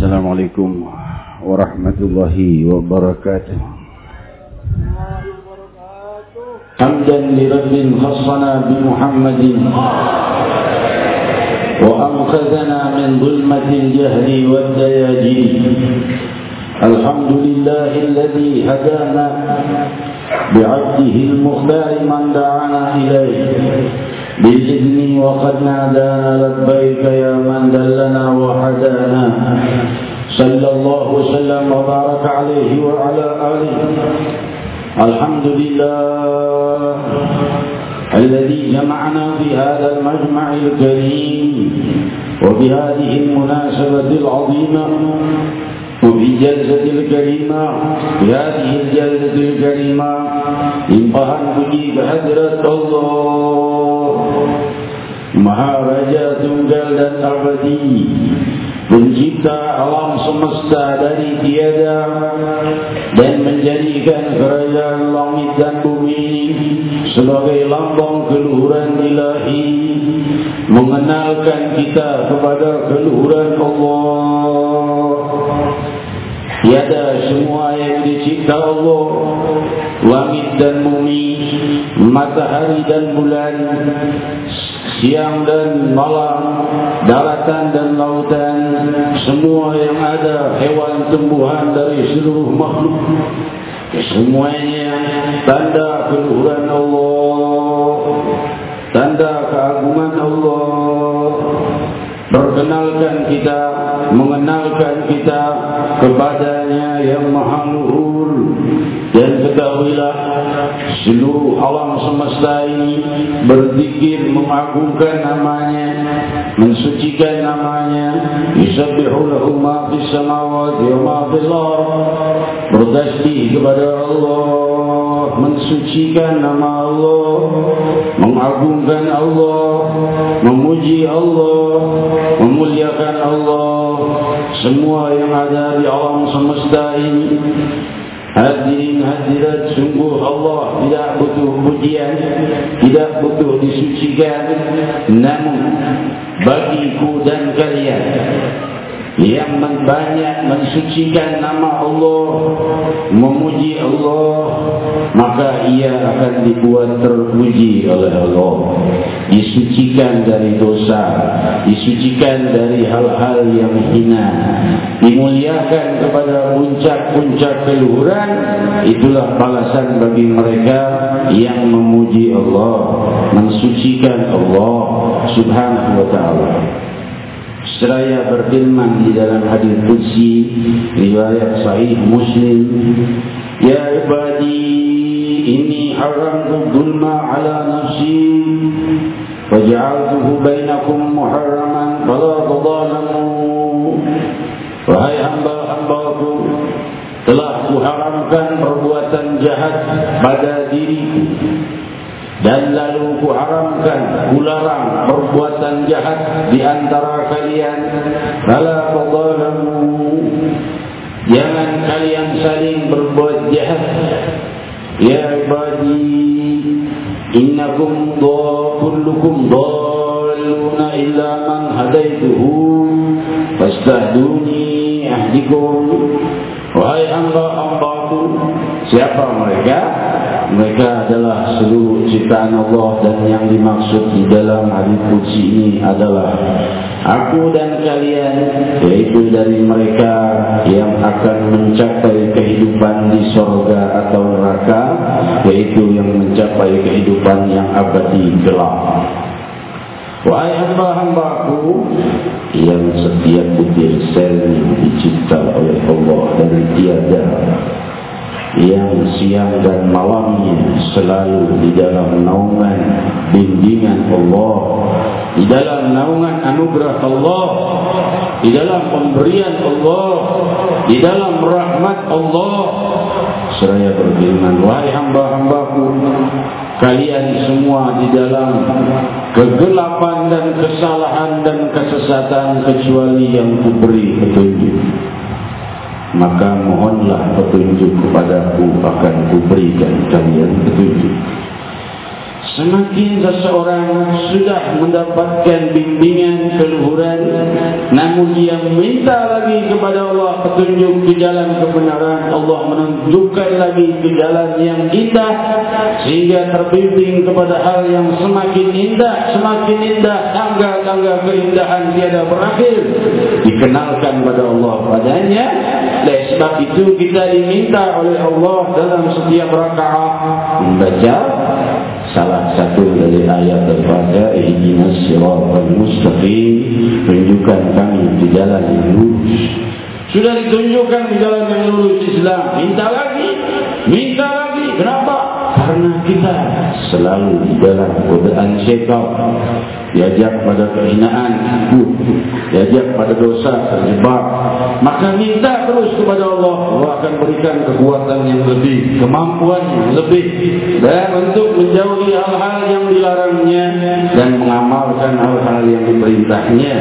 السلام عليكم ورحمة الله وبركاته. حمدا لرب خصنا بمحمد وأنقذنا من ظلمة الجهل والدياجين. الحمد لله الذي هدانا بعبده المختار من دعانا إليه. بإذن وقد نادانا لبيك يا من دلنا وحدانا. صلى الله وسلم وبارك عليه وعلى آله. الحمد لله الذي جمعنا في هذا المجمع الكريم وبهذه المناسبة العظيمة. وفي جلسة الكريمة في هذه الجلسة الكريمة إنقهن بجيب حضرة الله Maharaja Tunggal dan Abadi Pencipta alam semesta dari tiada Dan menjadikan kerajaan langit dan bumi Sebagai lambang keluhuran ilahi Mengenalkan kita kepada keluhuran Allah Tiada semua yang dicipta Allah Langit dan bumi Matahari dan bulan siang dan malam, daratan dan lautan, semua yang ada, hewan tumbuhan dari seluruh makhluk, semuanya tanda keluhuran Allah, tanda keagungan. Perkenalkan kita, mengenalkan kita kepadanya yang maha luhur dan ketahuilah seluruh alam semesta ini berzikir mengagungkan namanya mensucikan namanya. Yusabbihu lahu ma fis samawati wa ma fil ardh bertasbih kepada Allah mensucikan nama Allah mengagungkan Allah memuji Allah memuliakan Allah. Semua yang ada di alam semesta ini Hadirin hadirat sungguh Allah tidak butuh pujian Tidak butuh disucikan. Namun bagiku dan kalian Yang banyak mensucikan nama Allah Memuji Allah Maka ia akan dibuat terpuji oleh Allah. Disucikan dari dosa Disucikan dari hal-hal yang hina Dimuliakan kepada puncak-puncak keluhuran Itulah balasan bagi mereka Yang memuji Allah Mensucikan Allah Subhanahu wa ta'ala Seraya berfirman di dalam hadis Qudsi riwayat sahih Muslim Ya ibadi inni haramtu dhulma ala nafsi waj'altuhu bainakum muharraman fala tadhalamu. Wahai hamba-hambaku telah kuharamkan perbuatan jahat pada diriku dan lalu ku haramkan kularang perbuatan jahat di antara kalian. Kala qadalamu jangan kalian saling berbuat jahat. Ya ibadi innakum kullukum dhaluna illa man hadaituhu fastahduni ahdikum. Wahai hamba-hambaku siapa mereka mereka adalah seluruh ciptaan Allah dan yang dimaksud di dalam hadis qudsi ini adalah aku dan kalian yaitu dari mereka yang akan mencapai kehidupan di sorga atau neraka yaitu yang mencapai kehidupan yang abadi gelap Wahai hamba-hambaku yang setiap butir sel dicipta oleh Allah dari tiada yang siang dan malamnya selalu di dalam naungan bimbingan Allah di dalam naungan anugerah Allah di dalam pemberian Allah di dalam rahmat Allah. Seraya berfirman wahai hamba-hambaku kalian semua di dalam kegelapan dan kesalahan dan kesesatan kecuali yang kuberi petunjuk maka mohonlah petunjuk kepada aku akan kuberikan kalian petunjuk. Semakin seseorang sudah mendapatkan bimbingan keluhuran Namun dia minta lagi kepada Allah petunjuk ke jalan kebenaran. Allah menunjukkan lagi ke jalan yang indah Sehingga terbimbing kepada hal yang semakin indah Semakin indah tangga-tangga keindahan tiada berakhir. Dikenalkan kepada Allah padanya Oleh sebab itu kita diminta oleh Allah dalam setiap rakaat Membaca salah satu dari ayat daripada ihdinas siratal mustaqim tunjukkan kami di jalan yang lurus. Sudah ditunjukkan di jalan yang lurus Islam. Minta lagi. Minta lagi kita selalu di dalam godaan syaitan. Diajak pada kehinaan. Diajak pada dosa terjebak. Maka minta terus kepada Allah. Allah akan berikan kekuatan yang lebih kemampuan yang lebih. Dan untuk menjauhi hal-hal yang dilarangnya dan mengamalkan hal-hal yang diperintahnya.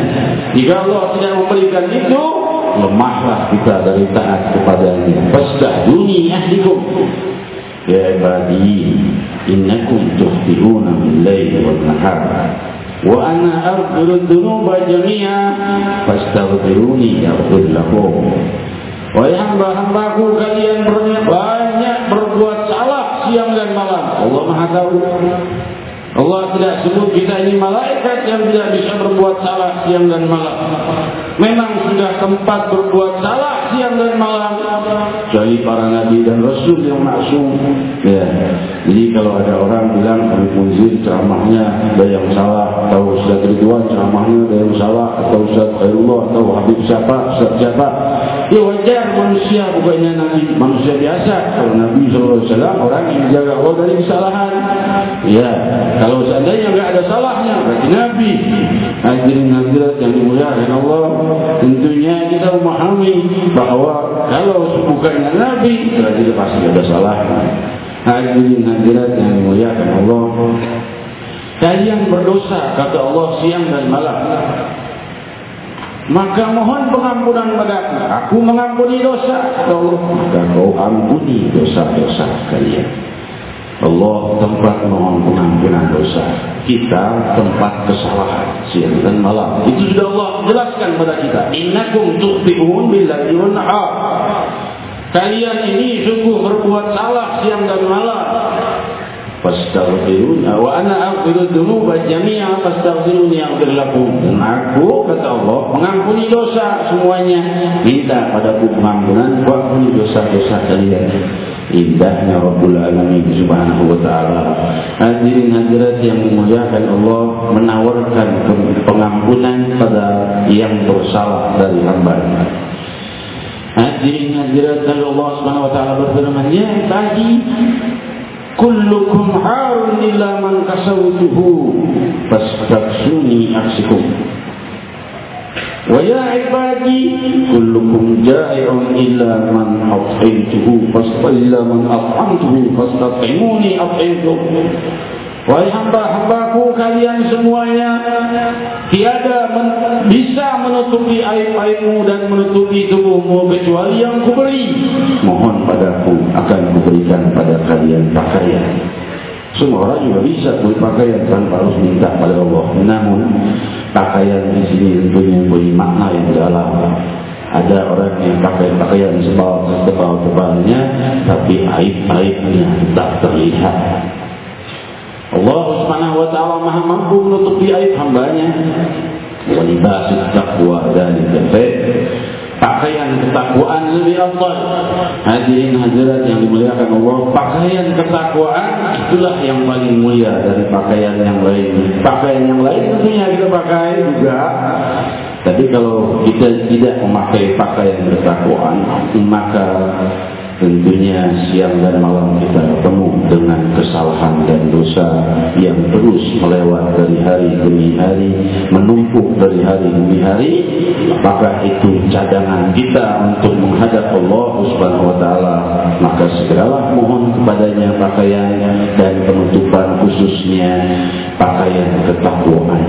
Jika Allah tidak memberikan itu lemahlah kita dari taat kepadanya. Fasdah dunia ahlikum ya ibadi innakum tuhti'una bil lail wal nahar wa ana aghfiru dhunuba jami'a wahai hamba-hambaku kalian banyak berbuat salah siang dan malam. Allah Maha tahu. Allah tidak sebut kita ini malaikat yang tidak bisa berbuat salah siang dan malam. Memang sudah tempat berbuat salah siang dan malam. Jadi para nabi dan rasul yang maksum. Ya. Jadi kalau ada orang bilang Habib Munzir ceramahnya ada yang salah atau Ustaz Ridwan ceramahnya ada yang salah atau Ustaz Khairullah atau Habib siapa, Ustaz siapa. Ya wajar manusia bukannya nabi manusia biasa. Kalau Nabi SAW orang yang menjaga Allah dari kesalahan. Ya. Kalau seandainya tidak ada salahnya bagi Nabi Hadirin hadirat yang dimuliakan Allah Tentunya kita memahami bahawa Kalau bukannya Nabi Berarti itu pasti ada salahnya Hadirin hadirat yang dimuliakan Allah Kalian berdosa kata Allah siang dan malam Maka mohon pengampunan padaku. Aku mengampuni dosa. Allah. Maka kau ampuni dosa-dosa kalian. Allah tempat mohon pengampunan dosa. Kita tempat kesalahan siang dan malam. Itu sudah Allah jelaskan kepada kita. Innakum tukhti'un billahi wan nahar kalian ini sungguh berbuat salah siang dan malam fastaghfirun wa ana aghfiru dzunuba jami'a fastaghfiruni aghfir lakum dan aku kata Allah mengampuni dosa semuanya minta padaku pengampunan buat dosa-dosa kalian indahnya Rabbul Alamin Subhanahu wa taala. Hadirin hadirat yang dimuliakan Allah menawarkan pengampunan pada yang bersalah dari hamba. Hadirin hadirat Allah Subhanahu wa taala berfirman, "Ya ibadi, kullukum harun ila man kasawtuhu fastaksuni aksikum wa ya ibadi kullukum jai'un ila man af'intuhu fastaila man af'antuhu fastaqimuni af'intuhu Wahai hamba-hambaku kalian semuanya Tiada men bisa menutupi aib-aibmu dan menutupi tubuhmu Kecuali yang kuberi Mohon padaku akan kuberikan pada kalian pakaian Semua orang juga bisa beri pakaian tanpa harus minta pada Allah Namun pakaian di sini tentunya punya makna yang dalam. Ada orang yang pakai pakaian sebal sebal tebalnya, tapi aib-aibnya tak terlihat. Allah Subhanahu Wa Taala Maha mampu menutupi aib hambanya. Walibas takwa dan kafir pakaian ketakwaan lebih afdal. Hadirin hadirat yang dimuliakan Allah, pakaian ketakwaan itulah yang paling mulia dari pakaian yang lain. Pakaian yang lain tentunya kita pakai juga. Tapi kalau kita tidak memakai pakaian ketakwaan, maka tentunya siang dan malam kita penuh dengan kesalahan dan dosa yang terus melewat dari hari demi hari menumpuk dari hari demi hari. Maka itu cadangan kita untuk menghadap Allah subhanahu wa ta'ala? Maka segeralah mohon kepadanya pakaian dan penutupan khususnya pakaian ketakwaan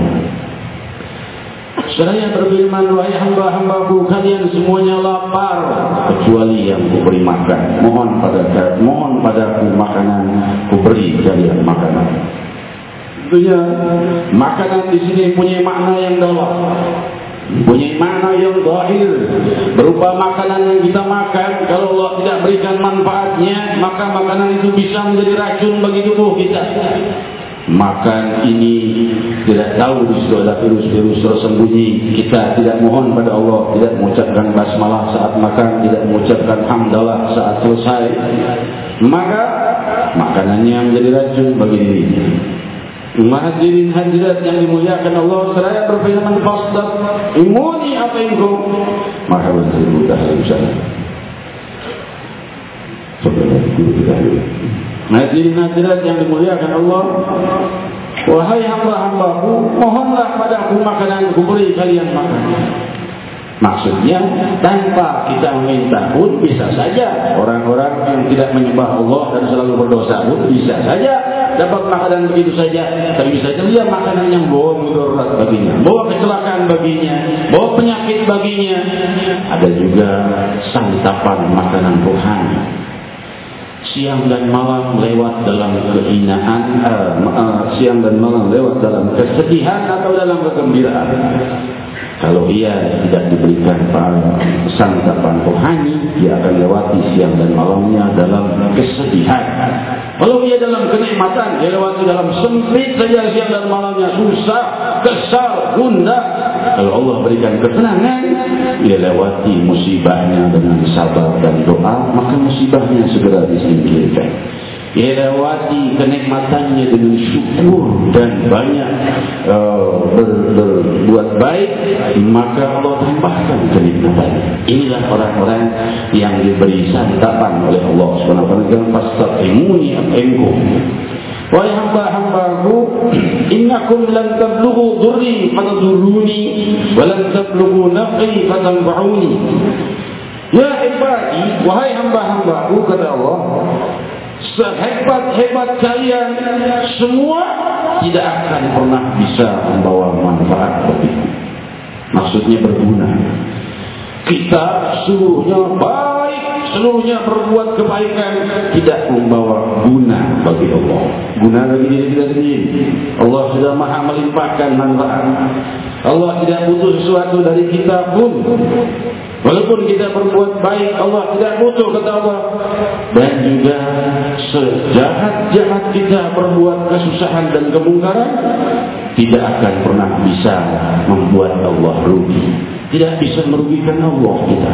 Seraya berfirman, wahai hamba-hambaku, kalian semuanya lapar. Kecuali yang kuberi makan. Mohon pada mohon padaku makanan, kuberi kalian makanan. Tentunya makanan di sini punya makna yang dalam. Punya makna yang zahir. Berupa makanan yang kita makan kalau Allah tidak berikan manfaatnya maka makanan itu bisa menjadi racun bagi tubuh kita makan ini tidak tahu di situ ada virus-virus tersembunyi kita tidak mohon pada Allah tidak mengucapkan basmalah saat makan tidak mengucapkan hamdalah saat selesai maka makanannya menjadi racun bagi diri Mahadirin hadirat yang dimuliakan Allah seraya berfirman fasdaq imuni apa itu marhaban seribu tahun sana sebenarnya guru kita Hadirin hadirat yang dimuliakan Allah Wahai hamba-hambaku Mohonlah padaku makanan kuberi kalian makan Maksudnya tanpa kita meminta pun bisa saja orang-orang yang tidak menyembah Allah dan selalu berdosa pun bisa saja dapat makanan begitu saja. Tapi bisa saja makanan yang bawa mudarat baginya, bawa kecelakaan baginya, bawa penyakit baginya. Ada juga santapan makanan rohani. Siang dan malam lewat dalam kehinaan, uh, uh, siang dan malam lewat dalam kesedihan atau dalam kegembiraan. Kalau ia tidak diberikan santapan rohani, dia akan lewati siang dan malamnya dalam kesedihan. Kalau ia dalam kenikmatan, dia lewati dalam sempit saja siang dan malamnya susah, kesal, gundah. Kalau Allah berikan ketenangan, dia lewati musibahnya dengan sabar dan doa, maka musibahnya segera disingkirkan ia lewati kenikmatannya dengan syukur dan banyak uh, ber, berbuat baik maka Allah tambahkan kenikmatan inilah orang-orang yang diberi santapan oleh Allah SWT fastakimuni am'ingkum Wahai hamba-hambaku Innakum lan tablugu dhurri fataduruni Walan tablugu naf'i fatanfa'uni Ya ibadi Wahai hamba-hambaku Kata Allah sehebat-hebat kalian semua tidak akan pernah bisa membawa manfaat bagimu. Maksudnya berguna. Kita seluruhnya baik, seluruhnya berbuat kebaikan tidak membawa guna bagi Allah. Guna bagi diri kita sendiri. Allah sudah maha melimpahkan manfaat. Allah tidak butuh sesuatu dari kita pun. Walaupun kita berbuat baik, Allah tidak butuh kata Allah. Dan juga sejahat-jahat kita berbuat kesusahan dan kemungkaran, tidak akan pernah bisa membuat Allah rugi. Tidak bisa merugikan Allah kita.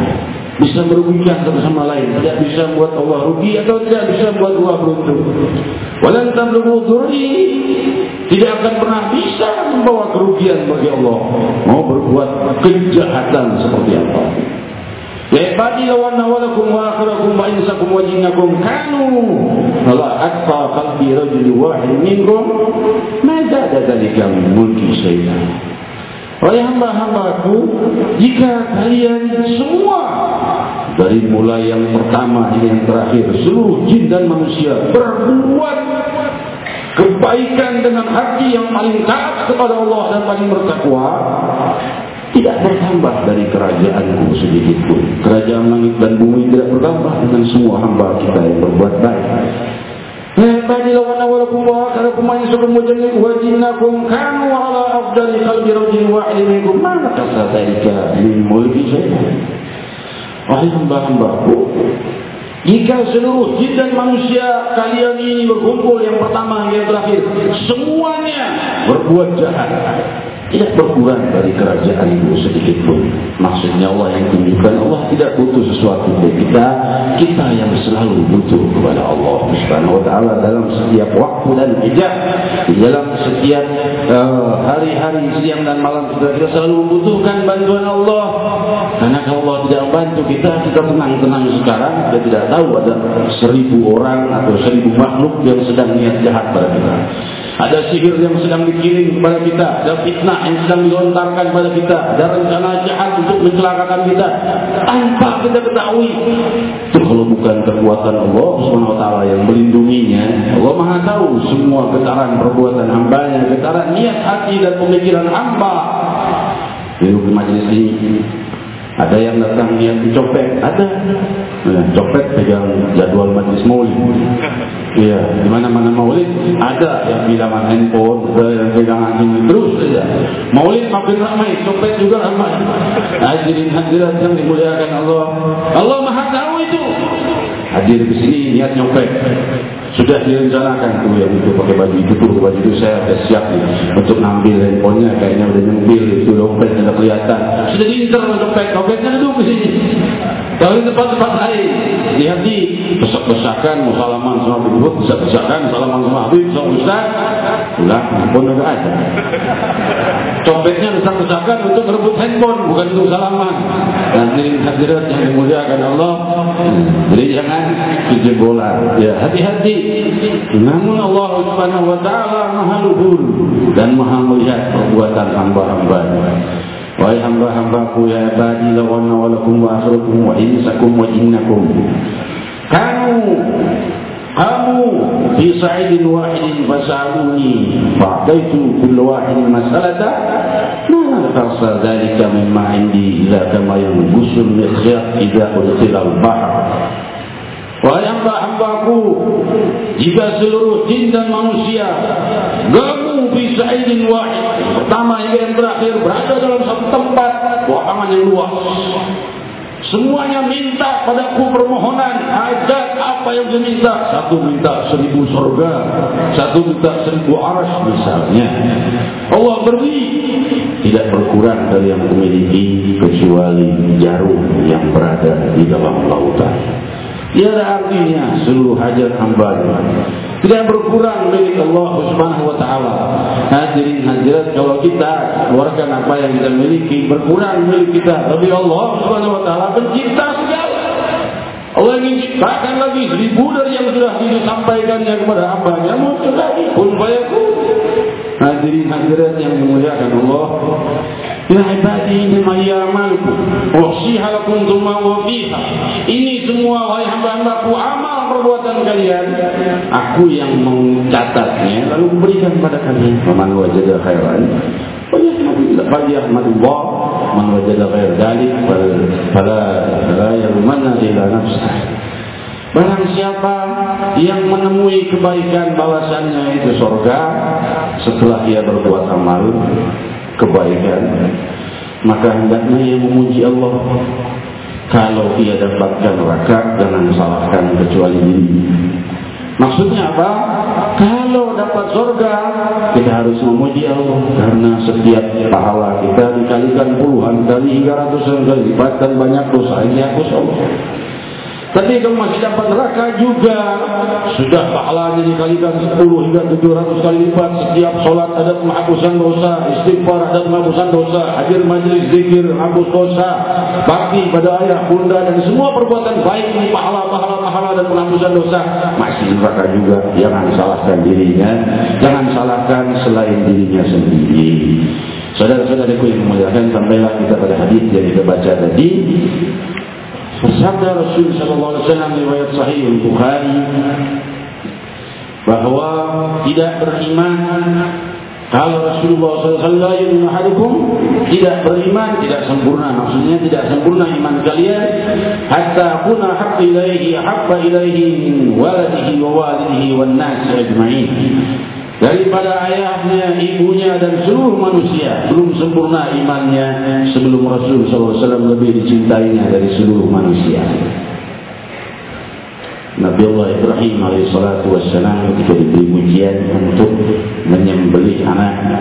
Bisa merugikan satu sama lain. Tidak bisa membuat Allah rugi atau tidak bisa membuat Allah beruntung. Walau tamluhu dhurri tidak akan pernah bisa membawa kerugian bagi Allah. Mau berbuat kejahatan seperti apa. Ya ibadi law anna walakum wa akhirakum wa insakum wa jinnakum kanu la atqa qalbi rajul wahid minkum ma zada dhalika min mulki shay'an Wahai hamba-hambaku Jika kalian semua Dari mulai yang pertama hingga yang terakhir Seluruh jin dan manusia Berbuat Kebaikan dengan hati yang paling taat kepada Allah Dan paling bertakwa tidak bertambah dari kerajaanku sedikit pun. Kerajaan langit dan bumi tidak bertambah dengan semua hamba kita yang berbuat baik. Nahbadi wa insukum wa jannikum wa jinnakum kanu ala afdali qalbi rajin wa ilmikum mana kasa taika min mulki saya. Wahai hamba-hambaku, jika seluruh jin dan manusia kalian ini berkumpul yang pertama yang terakhir, semuanya berbuat jahat, tidak berkurang dari kerajaan itu sedikit pun. Maksudnya Allah yang tunjukkan Allah tidak butuh sesuatu dari kita. Kita yang selalu butuh kepada Allah Subhanahu Wa Taala dalam setiap waktu dan hijab. Di dalam setiap uh, hari-hari siang dan malam kita, kita selalu membutuhkan bantuan Allah. Karena kalau Allah tidak membantu kita, kita tenang-tenang sekarang. Kita tidak tahu ada seribu orang atau seribu makhluk yang sedang niat jahat pada kita. Ada sihir yang sedang dikirim kepada kita. Ada fitnah yang sedang dilontarkan kepada kita. Ada rencana jahat untuk mencelakakan kita. Tanpa kita ketahui. Itu kalau bukan kekuatan Allah SWT yang melindunginya. Allah maha tahu semua getaran perbuatan hambanya. Getaran niat hati dan pemikiran hamba. Di majlis ini. Ada yang datang niat dicopet, ada. Nah, copet pegang jadwal majlis maulid. Iya, di mana-mana maulid ada yang bilangan handphone, ada yang pegang anjing terus saja. Maulid makin ramai, copet juga ramai. Hadirin hadirat yang dimuliakan Allah. Allah Maha tahu itu. Hadir di sini niat nyopet. Sudah direncanakan tuh yang itu pakai baju. Itu tuh baju itu saya sudah siap nih untuk ngambil handphonenya. Kayaknya udah nyempil itu dompet tidak kelihatan. Sudah diinter dompet. Dompetnya duduk di sini kalau di tempat-tempat lain. Lihat di besak-besakan mau salaman sama Habib besak-besakan salaman sama Habib sama Ustaz. Lah handphone udah ada dompetnya besak-besakan untuk merebut handphone bukan untuk salaman. Nanti hadirat yang dimuliakan Allah. Jadi jangan kejebolan ya hati-hati namun Allah subhanahu wa ta'ala maha luhur dan maha melihat perbuatan hamba-hamba. Wahai hamba-hambaku ya ibadi lawanna walakum wa akhirakum wa insakum wa innakum. Kamu Kamu Fi sa'idin wahidin fasa'aluni Fa'ataitu kullu wahidin masalata. Ma tasa dhalika mimma indi Ila kama yang gusul mikhiyat Ida udhilal bahar Wahai hamba-hambaku Jika seluruh jin dan manusia Gamu bisa izin wahid Pertama hingga yang terakhir Berada dalam satu tempat Wahangan yang luas. Semuanya minta padaku permohonan. Hajat apa yang dia minta? Satu minta seribu surga Satu minta seribu aras misalnya. Allah beri. Tidak berkurang dari yang memiliki Kecuali jarum yang berada di dalam lautan Tiada artinya seluruh hajat hamba tidak berkurang milik Allah Subhanahu Wa Taala. Hadirin hadirat kalau kita keluarkan apa yang kita miliki berkurang milik kita, tapi Allah Subhanahu Wa Taala pencipta segala. Allah ingin ciptakan lagi seribu dari yang sudah disampaikannya kepada hamba-Nya muncul lagi pun bayaku. Hadirin hadirat yang dimuliakan Allah. Ya ibadi ini maya amalku Wasiha lakum thumma wafiha Ini semua wahai hamba-hambaku Amal perbuatan kalian. Aku yang mencatatnya Lalu memberikan kepada kalian Faman wajada khairan Bagi Ahmadullah Man wajada khair dalik Fala la yarumanna ila nafsah. Barang siapa yang menemui kebaikan balasannya itu surga setelah ia berbuat amal kebaikan. Maka hendaknya ia memuji Allah. Kalau ia dapatkan neraka jangan salahkan kecuali diri maksudnya apa? Kalau dapat surga kita harus memuji Allah. Karena setiap pahala kita dikalikan puluhan kali hingga ratusan kali lipat dan banyak dosa ini aku Allah tapi kalau masih dapat neraka juga sudah pahalanya dikalikan 10 hingga 700 kali lipat. Setiap solat ada penghapusan dosa, istighfar ada penghapusan dosa, hadir majlis zikir hapus dosa, bakti pada ayah bunda dan semua perbuatan baik ini pahala pahala pahala dan penghapusan dosa masih neraka juga. Jangan salahkan dirinya, jangan salahkan selain dirinya sendiri. Saudara-saudaraku yang memuliakan sampailah kita pada hadis yang kita baca tadi Bersabda Rasul sallallahu alaihi wasallam riwayat sahih Bukhari bahwa tidak beriman kalau Rasulullah sallallahu alaihi wasallam tidak beriman tidak sempurna maksudnya tidak sempurna iman kalian hatta kuna haqq ilaihi haqqa ilaihi min waladihi wa walidihi wan nas ajma'in daripada ayahnya, ibunya dan seluruh manusia. Belum sempurna imannya sebelum Rasul SAW lebih dicintainya dari seluruh manusia. Nabi Allah Ibrahim AS ketika diberi ujian untuk menyembelih anaknya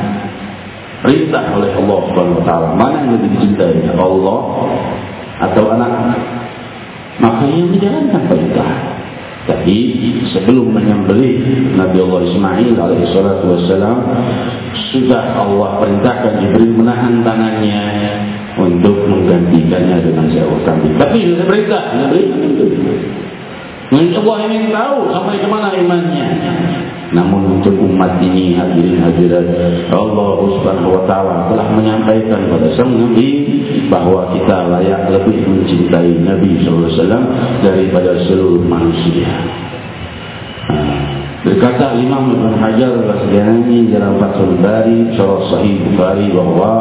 perintah oleh Allah SWT mana yang lebih dicintai? Allah atau anak? Maka yang dijalankan perintah tapi sebelum menyembelih Nabi Allah Ismail alaihi salatu wassalam sudah Allah perintahkan Jibril menahan tangannya untuk menggantikannya dengan seekor kambing. Tapi sudah perintah menyembelih Mungkin Allah ingin tahu sampai ke mana imannya. Namun untuk umat ini hadirin hadirat Allah subhanahu wa ta'ala telah menyampaikan kepada sang Nabi bahawa kita layak lebih mencintai Nabi SAW daripada seluruh manusia. Ha. Berkata Imam Ibn Hajar Al-Asgani dalam Fathul Bari Syarah Sahih Bukhari bahawa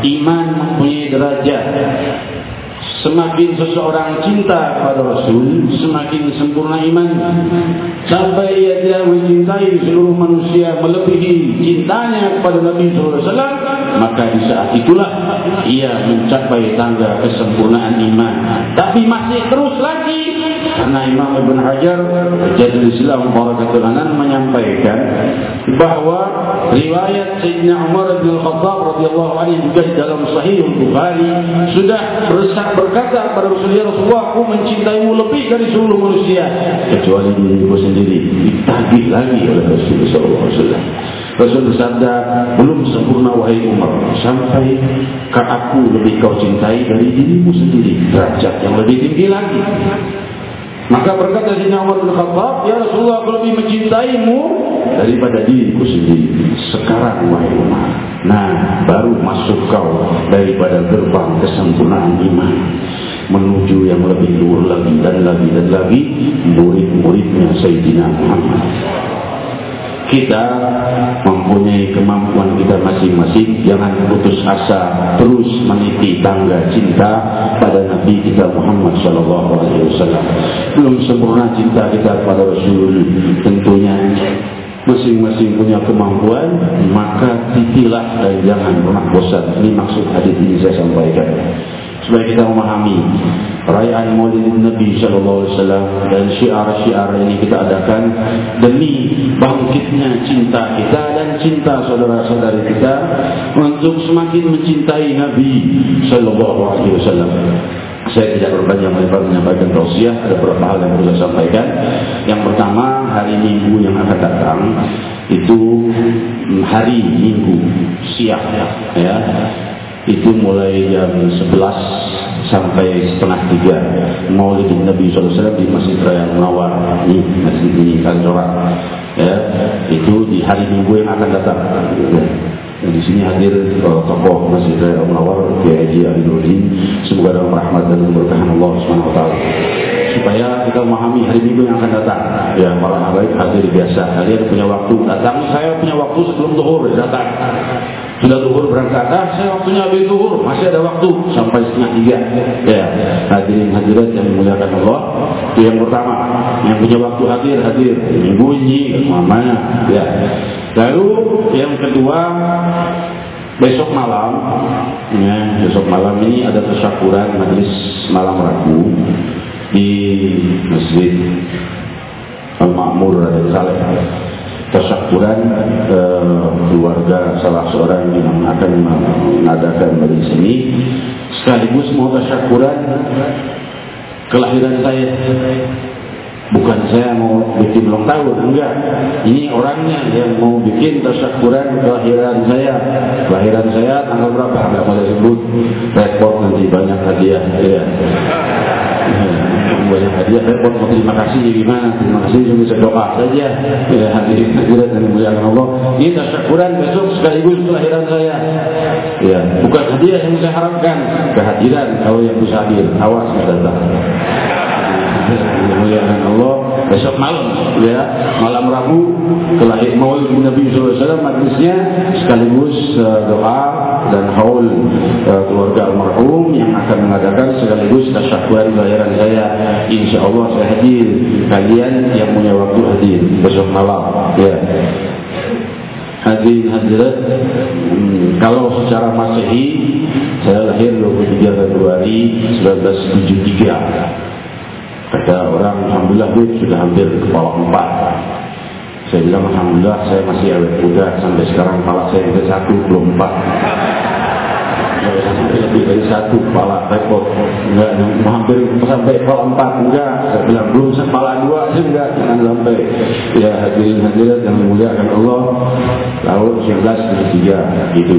iman mempunyai derajat Semakin seseorang cinta kepada Rasul Semakin sempurna iman. Sampai ia tidak mencintai seluruh manusia Melebihi cintanya kepada Nabi SAW Maka di saat itulah Ia mencapai tangga kesempurnaan iman. Tapi masih terus lagi Karena Imam Ibn Hajar Jadil Islam Barakatul Anan menyampaikan Bahawa riwayat Sayyidina Umar bin Khattab radhiyallahu anhu juga dalam Sahih Bukhari Sudah bersak berkata kepada Rasulullah Rasulullah aku mencintaimu lebih dari seluruh manusia. Kecuali diriku sendiri. Ditagih lagi oleh Rasulullah SAW Rasul bersabda belum sempurna wahai Umar. Sampai ke aku lebih kau cintai dari dirimu sendiri. Derajat yang lebih tinggi lagi maka berkata Sayyidina Umar bin Khattab, Ya Rasulullah, aku lebih mencintaimu daripada diriku sendiri. Sekarang, wahai Umar. Nah, baru masuk kau daripada gerbang kesempurnaan iman. Menuju yang lebih luar lagi dan lagi dan lagi murid-muridnya Sayyidina Muhammad kita mempunyai kemampuan masing-masing. Jangan putus asa terus meniti tangga cinta pada Nabi kita Muhammad sallallahu alaihi wasallam. Belum sempurna cinta kita kepada Rasul tentunya masing-masing punya kemampuan maka titilah dan jangan pernah bosan. Ini maksud hadis ini saya sampaikan supaya kita memahami perayaan Maulid Nabi sallallahu alaihi wasallam dan syiar-syiar ini kita adakan demi bangkitnya cinta kita dan cinta saudara-saudari kita untuk semakin mencintai Nabi sallallahu alaihi wasallam. Saya tidak berpanjang lebar menyampaikan tausiah ada beberapa hal yang perlu saya sampaikan. Yang pertama hari Minggu yang akan datang itu hari Minggu siang ya itu mulai jam 11 sampai setengah tiga. Maulid Nabi SAW di Masjid Raya Munawar ini masjid ini Kaljorak ya itu di hari Minggu yang akan datang. Ya. Dan di sini hadir uh, tokoh Masjid Raya Munawar Kiai Haji Ali Nurdin semoga dalam rahmat dan keberkahan Allah Subhanahu Wa Taala. Supaya kita memahami hari Minggu yang akan datang. Ya para habaib hadir biasa. Kalian punya waktu datang. Saya punya waktu sebelum zuhur datang. Sudah zuhur berangkat. Ah saya waktunya habis zuhur. Masih ada waktu. Sampai setengah tiga. Ya hadirin hadirat yang memuliakan Allah. Yang pertama. Yang punya waktu hadir hadir. Minggu ini mamanya ya. Lalu yang kedua besok malam ya besok malam ini ada tersyakuran majlis malam ragu di masjid Al-Ma'mur Raden Saleh. Tasyakuran eh, keluarga salah seorang yang akan mengadakan dari sini sekaligus mau tasyakuran kelahiran saya bukan saya mau bikin ulang tahun enggak. Ini orangnya yang mau bikin tasyakuran kelahiran saya. Kelahiran saya tanggal berapa? Enggak mau sebut. Repot nanti banyak hadiah ya. Banyak hadiah repot. Mau terima kasih gimana? Terima kasih cuma doa saja. Ya hadirin hadirat dan muliakan Allah. Ini tasyakuran besok sekaligus kelahiran saya. Ya bukan hadiah yang saya harapkan kehadiran kalau yang bisa hadir. Awas datang muliakan Allah besok malam ya malam Rabu kelahir Maulid Nabi SAW majlisnya sekaligus uh, doa dan haul uh, keluarga almarhum yang akan mengadakan sekaligus tasyakuran kelahiran saya. Insya Allah saya hadir. Kalian yang punya waktu hadir besok malam ya. Hadirin hadirat hmm, Kalau secara masehi Saya lahir 23 Februari 1973 Kata orang, Alhamdulillah duit sudah hampir kepala empat. Saya bilang, Alhamdulillah saya masih awet muda. Sampai sekarang kepala saya yang satu, belum empat. Sampai lebih dari satu kepala repot. Enggak, hampir sampai kepala empat. Enggak, saya bilang, belum kepala dua sih enggak. Jangan sampai. Ya hadirin hadirat yang memuliakan Allah. Lalu 19 gitu.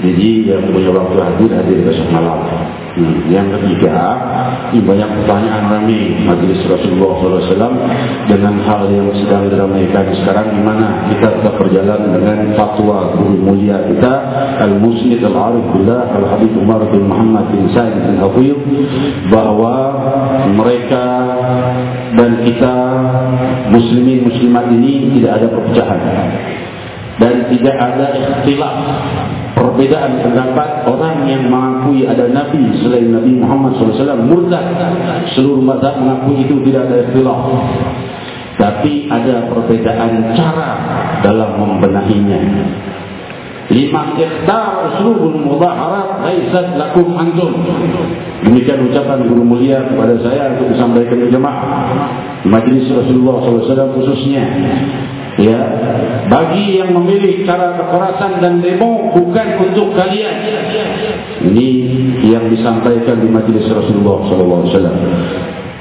Jadi yang punya waktu hadir, hadir besok malam. Hmm. Yang ketiga, ini banyak pertanyaan rame Majlis Rasulullah SAW dengan hal yang sedang diramaikan sekarang di mana kita tetap berjalan dengan fatwa guru mulia kita Al-Musnid Al-Arif Billah Al-Habib Umar bin Muhammad bin Sa'id bin Hafid bahawa mereka dan kita muslimin muslimat ini tidak ada perpecahan dan tidak ada ikhtilaf perbedaan pendapat orang yang mengakui ada Nabi selain Nabi Muhammad SAW murtad. Seluruh mazhab mengakui itu tidak ada ikhtilaf. Tapi ada perbedaan cara dalam membenahinya. Lima ikhtar usulul mudaharat laisat lakum antum. Demikian ucapan guru mulia kepada saya untuk disampaikan ke jemaah. Majlis Rasulullah SAW khususnya ya. Bagi yang memilih cara kekerasan dan demo bukan untuk kalian. Ini yang disampaikan di majlis Rasulullah SAW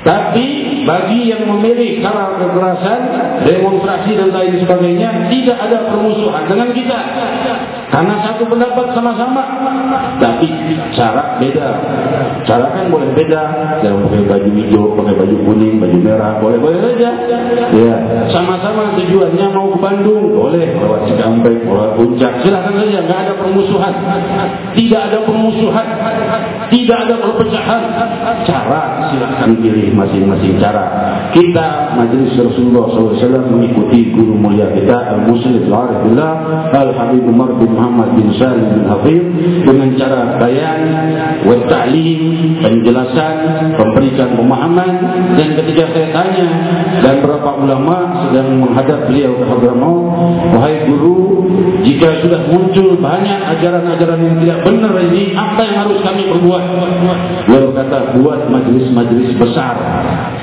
tapi bagi yang memilih cara kekerasan, demonstrasi dan lain sebagainya, tidak ada permusuhan dengan kita. Karena satu pendapat sama-sama, tapi cara beda. Cara kan boleh beda. Jangan pakai baju hijau, pakai baju kuning, baju merah, boleh-boleh saja. Ya, sama-sama tujuannya mau ke Bandung, boleh lewat Cikampek, lewat Puncak, silakan saja. Tidak ada permusuhan, tidak ada permusuhan, tidak ada perpecahan. Cara silakan pilih masing-masing cara. Kita Majelis Rasulullah SAW mengikuti guru mulia kita Al-Muslim Al-Arifullah Al-Habib Umar bin Muhammad bin Salim bin Hafir dengan cara bayan ta'lim penjelasan memberikan pemahaman. Dan ketika saya tanya dan beberapa ulama sedang menghadap beliau ke Hadramaut wahai guru jika sudah muncul banyak ajaran-ajaran yang tidak benar ini apa yang harus kami perbuat beliau kata buat majlis-majlis besar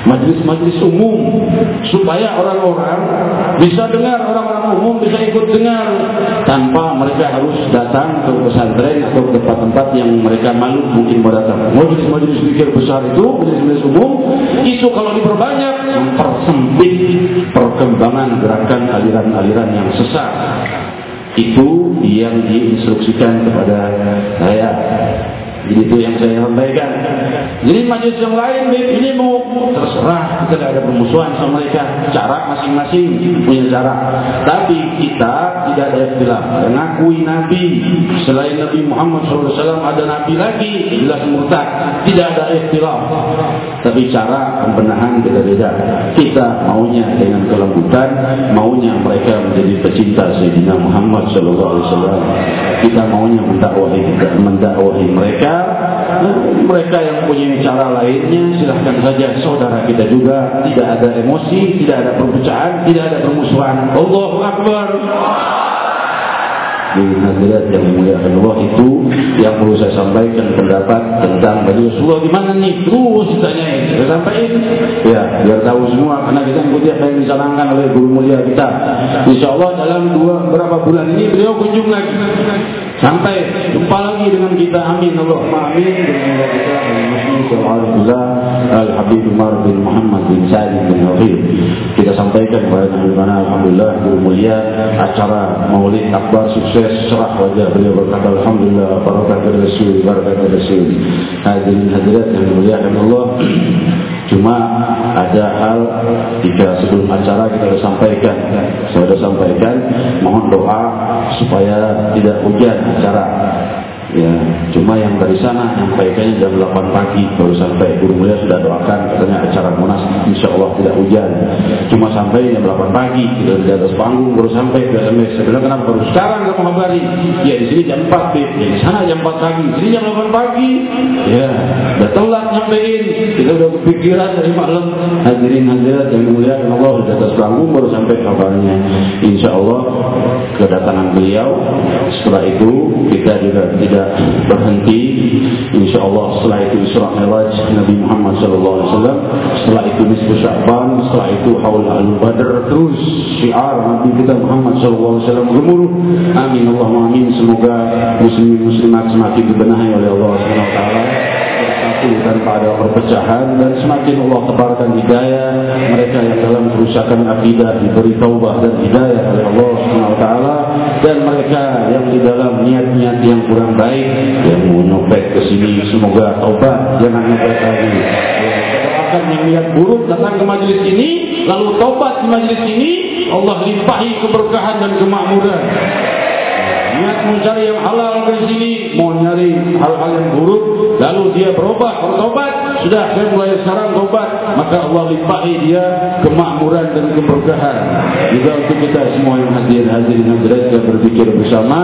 majlis-majlis umum supaya orang-orang bisa dengar orang-orang umum bisa ikut dengar tanpa mereka harus datang ke pesantren atau ke tempat-tempat yang mereka malu mungkin mau datang. Majlis-majlis pikir besar itu, majlis-majlis umum, itu kalau diperbanyak mempersempit perkembangan gerakan aliran-aliran yang sesat. Itu yang diinstruksikan kepada saya itu yang saya sampaikan. Jadi majlis yang lain ini mau terserah kita tidak ada permusuhan sama mereka. Cara masing-masing punya cara. Tapi kita tidak ada istilah. Mengakui Nabi selain Nabi Muhammad SAW ada Nabi lagi jelas murtad. Tidak ada istilah. Tapi cara pembenahan beda-beda. Kita maunya dengan kelembutan, maunya mereka menjadi pecinta Sayyidina Muhammad SAW. Kita maunya mendakwahi mendakwahi mereka. Mereka yang punya cara lainnya silahkan saja saudara kita juga. Tidak ada emosi tidak ada perpecahan tidak ada permusuhan. Allahu Akbar di hadirat yang dimuliakan Allah itu yang perlu saya sampaikan pendapat tentang bagi Rasulullah gimana nih terus ditanyain saya sampaikan. Ya biar tahu semua. Karena kita ikuti apa yang disarankan oleh guru mulia kita. Insya Allah dalam dua berapa bulan ini beliau kunjung lagi sampai jumpa lagi dengan kita. Amin. Allah amin. Dengan kita Alhamdulillah Al Habib Umar bin Muhammad bin Salim bin Hafid kita sampaikan kepada Nabi Mana Alhamdulillah guru mulia acara Maulid Akbar sukses cerah wajah beliau berkata Alhamdulillah barakat Rasul barakat Rasul. Hadirin hadirat yang dimuliakan Allah cuma ada hal jika sebelum acara kita sudah sampaikan. Saya sudah sampaikan mohon doa supaya tidak hujan acara Ya, cuma yang dari sana nyampaikannya jam 8 pagi baru sampai guru mulia sudah doakan katanya acara Monas insya Allah tidak hujan. Cuma sampai jam 8 pagi kita di atas panggung baru sampai ke SMS. Bilang kenapa baru sekarang kamu kabari? Ya di sini jam 4 ya, di sana jam 4 pagi, di sini jam 8 pagi. Ya, sudah telat nyampein. Kita sudah kepikiran dari malam. Hadirin hadirat yang mulia Allah di atas panggung baru sampai kabarnya. Insya Allah kedatangan beliau setelah itu kita juga tidak tidak berhenti. Insyaallah setelah itu Isra Mi'raj Nabi Muhammad sallallahu alaihi wasallam. Setelah itu nisfu Sya'ban setelah itu haul al-badr terus syiar Nabi kita Muhammad sallallahu alaihi wasallam gemuruh. Amin Allahumma amin. Semoga muslimin muslimat semakin dibenahi oleh Allah Subhanahu wa taala bersatu tanpa ada perpecahan dan semakin Allah tebarkan hidayah mereka yang dalam kerusakan akidah diberi taubah dan hidayah oleh Allah Subhanahu taala dan mereka yang di dalam niat-niat yang kurang baik yang mau nyopet ke sini semoga taubat jangan nyopet lagi akan niat buruk datang ke majlis ini lalu taubat di majlis ini Allah limpahi keberkahan dan kemakmuran niat mencari yang halal ke sini mau nyari hal-hal yang buruk lalu dia berubah bertobat sudah dia mulai sekarang tobat maka Allah limpahi dia kemakmuran dan keberkahan. Juga untuk kita semua yang hadir hadir derajat berpikir bersama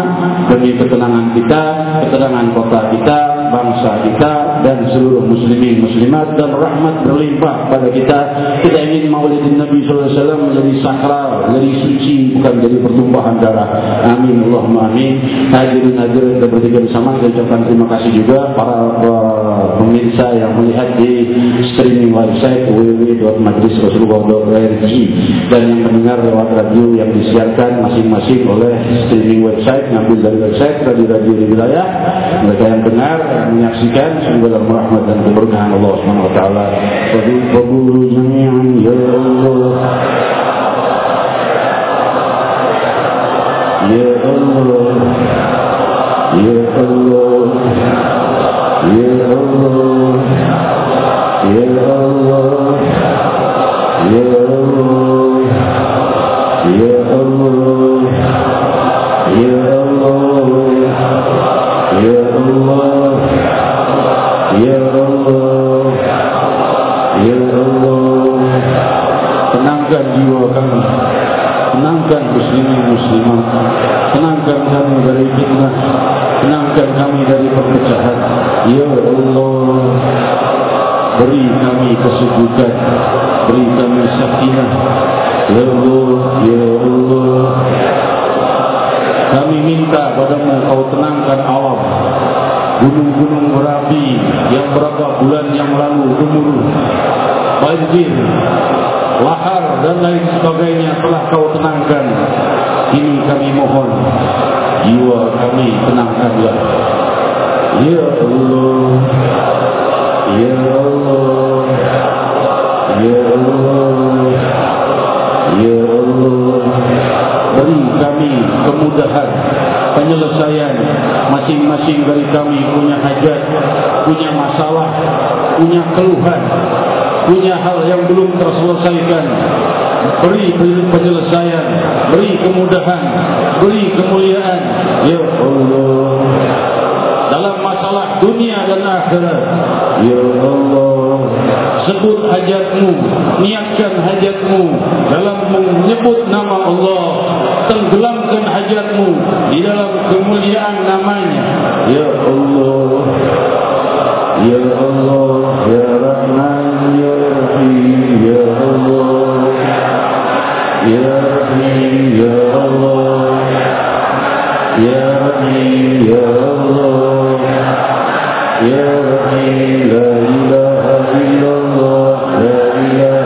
demi ketenangan kita ketenangan kota kita bangsa kita dan seluruh muslimin muslimat dan rahmat berlimpah pada kita. Kita ingin maulidin Nabi SAW menjadi sakral menjadi suci bukan menjadi pertumpahan darah. Amin. Allahumma amin. Hadirin hadirin kita bertiga bersama kita ucapkan terima kasih juga para uh, pemirsa yang melihat di streaming website www.majlisrasulullah.org dan yang mendengar lewat radio yang disiarkan masing-masing oleh streaming website ngambil dari website radio-radio di wilayah mereka yang dengar menyaksikan semoga dalam rahmat dan keberkahan Allah Subhanahu wa jami'an. Ya Yang berapa bulan yang lalu gemuruh Banjir Lahar dan lain sebagainya Telah kau tenangkan. Ini kami mohon Jiwa kami tenangkanlah. Ya Allah Ya Allah Ya Allah Ya Allah. Beri kami kemudahan penyelesaian masing-masing dari kami punya hajat punya masalah punya keluhan punya hal yang belum terselesaikan. Beri penyelesaian beri kemudahan beri kemuliaan. Ya Allah. Dalam masalah dunia dan akhirat. Ya Allah sebut hajatmu niatkan hajatmu dalam menyebut nama Allah tenggelamkan hajatmu di dalam kemuliaan namanya. Ya Allah ya Allah ya Rahman ya Rahim ya Allah ya Rahim ya Allah ya Rahim ya Allah يا رحيم لا إله إلا الله لا إله